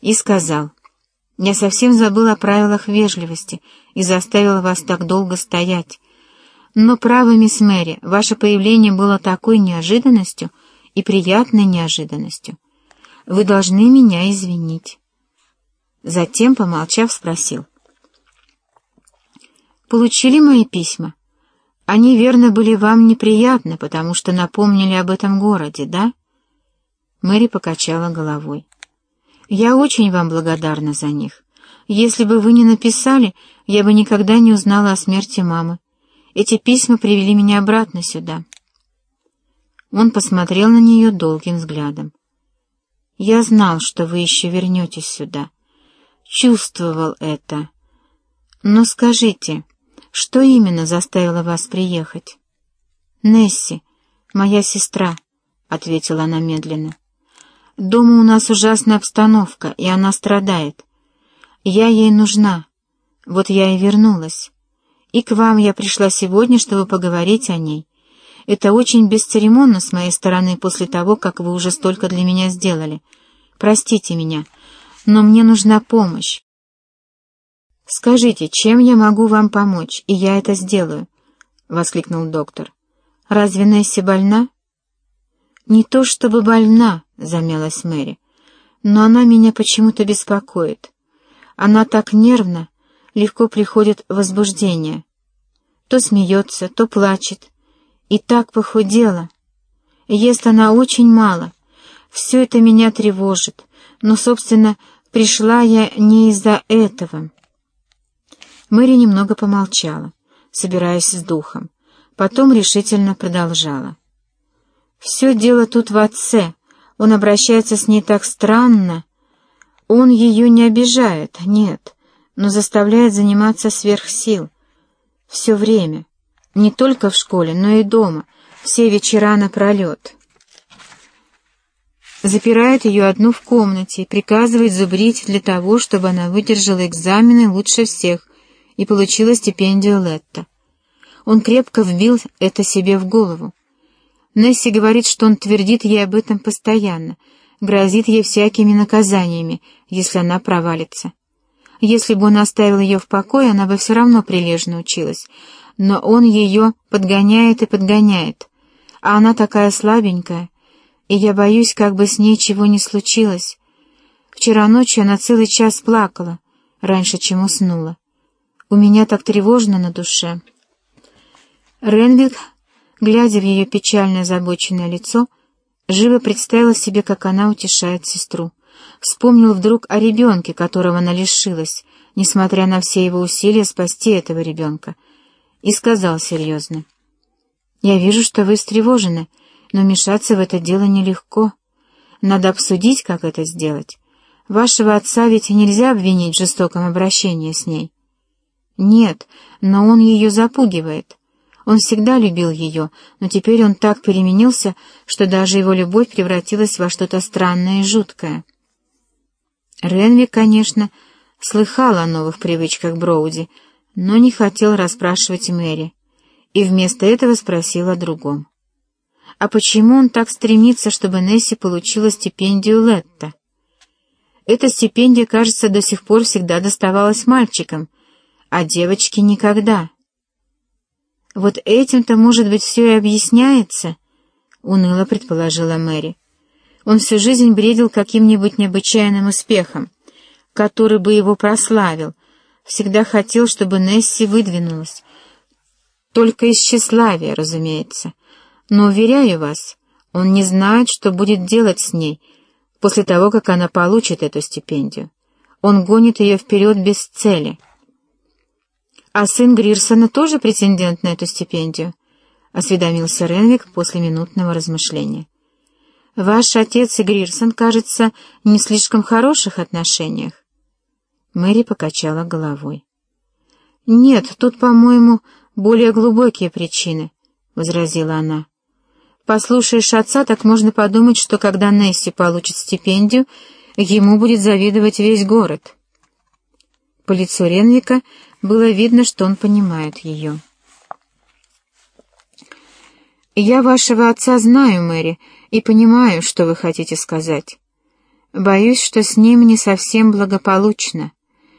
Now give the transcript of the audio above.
и сказал, «Я совсем забыл о правилах вежливости и заставил вас так долго стоять. Но, право, мисс Мэри, ваше появление было такой неожиданностью и приятной неожиданностью. Вы должны меня извинить». Затем, помолчав, спросил, «Получили мои письма? Они, верно, были вам неприятны, потому что напомнили об этом городе, да?» Мэри покачала головой. «Я очень вам благодарна за них. Если бы вы не написали, я бы никогда не узнала о смерти мамы. Эти письма привели меня обратно сюда». Он посмотрел на нее долгим взглядом. «Я знал, что вы еще вернетесь сюда. Чувствовал это. Но скажите, что именно заставило вас приехать?» «Несси, моя сестра», — ответила она медленно. Дома у нас ужасная обстановка, и она страдает. Я ей нужна. Вот я и вернулась. И к вам я пришла сегодня, чтобы поговорить о ней. Это очень бесцеремонно с моей стороны после того, как вы уже столько для меня сделали. Простите меня, но мне нужна помощь. «Скажите, чем я могу вам помочь, и я это сделаю?» — воскликнул доктор. «Разве Несси больна?» «Не то чтобы больна», — замялась Мэри, — «но она меня почему-то беспокоит. Она так нервна, легко приходит возбуждение. То смеется, то плачет. И так похудела. Ест она очень мало. Все это меня тревожит, но, собственно, пришла я не из-за этого». Мэри немного помолчала, собираясь с духом. Потом решительно продолжала. Все дело тут в отце. Он обращается с ней так странно. Он ее не обижает, нет, но заставляет заниматься сверх сил. Все время. Не только в школе, но и дома. Все вечера напролет. Запирает ее одну в комнате, приказывает зубрить для того, чтобы она выдержала экзамены лучше всех и получила стипендию Летта. Он крепко вбил это себе в голову. Несси говорит, что он твердит ей об этом постоянно, грозит ей всякими наказаниями, если она провалится. Если бы он оставил ее в покое, она бы все равно прилежно училась, но он ее подгоняет и подгоняет, а она такая слабенькая, и я боюсь, как бы с ней чего не случилось. Вчера ночью она целый час плакала, раньше, чем уснула. У меня так тревожно на душе. Ренвик Глядя в ее печально озабоченное лицо, живо представил себе, как она утешает сестру. Вспомнил вдруг о ребенке, которого она лишилась, несмотря на все его усилия спасти этого ребенка, и сказал серьезно. «Я вижу, что вы встревожены, но вмешаться в это дело нелегко. Надо обсудить, как это сделать. Вашего отца ведь нельзя обвинить в жестоком обращении с ней». «Нет, но он ее запугивает. Он всегда любил ее, но теперь он так переменился, что даже его любовь превратилась во что-то странное и жуткое. Ренвик, конечно, слыхал о новых привычках Броуди, но не хотел расспрашивать Мэри, и вместо этого спросил о другом. А почему он так стремится, чтобы Несси получила стипендию Летта? Эта стипендия, кажется, до сих пор всегда доставалась мальчикам, а девочке никогда. «Вот этим-то, может быть, все и объясняется», — уныло предположила Мэри. «Он всю жизнь бредил каким-нибудь необычайным успехом, который бы его прославил, всегда хотел, чтобы Несси выдвинулась. Только из тщеславия, разумеется. Но, уверяю вас, он не знает, что будет делать с ней после того, как она получит эту стипендию. Он гонит ее вперед без цели». «А сын Грирсона тоже претендент на эту стипендию?» — осведомился Ренвик после минутного размышления. «Ваш отец и Грирсон, кажется, не в слишком хороших отношениях». Мэри покачала головой. «Нет, тут, по-моему, более глубокие причины», — возразила она. «Послушаешь отца, так можно подумать, что когда Несси получит стипендию, ему будет завидовать весь город». По лицу Ренвика было видно, что он понимает ее. «Я вашего отца знаю, Мэри, и понимаю, что вы хотите сказать. Боюсь, что с ним не совсем благополучно.